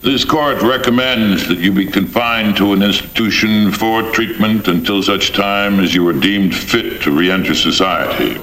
This court recommends that you be confined to an institution for treatment until such time as you are deemed fit to reenter society.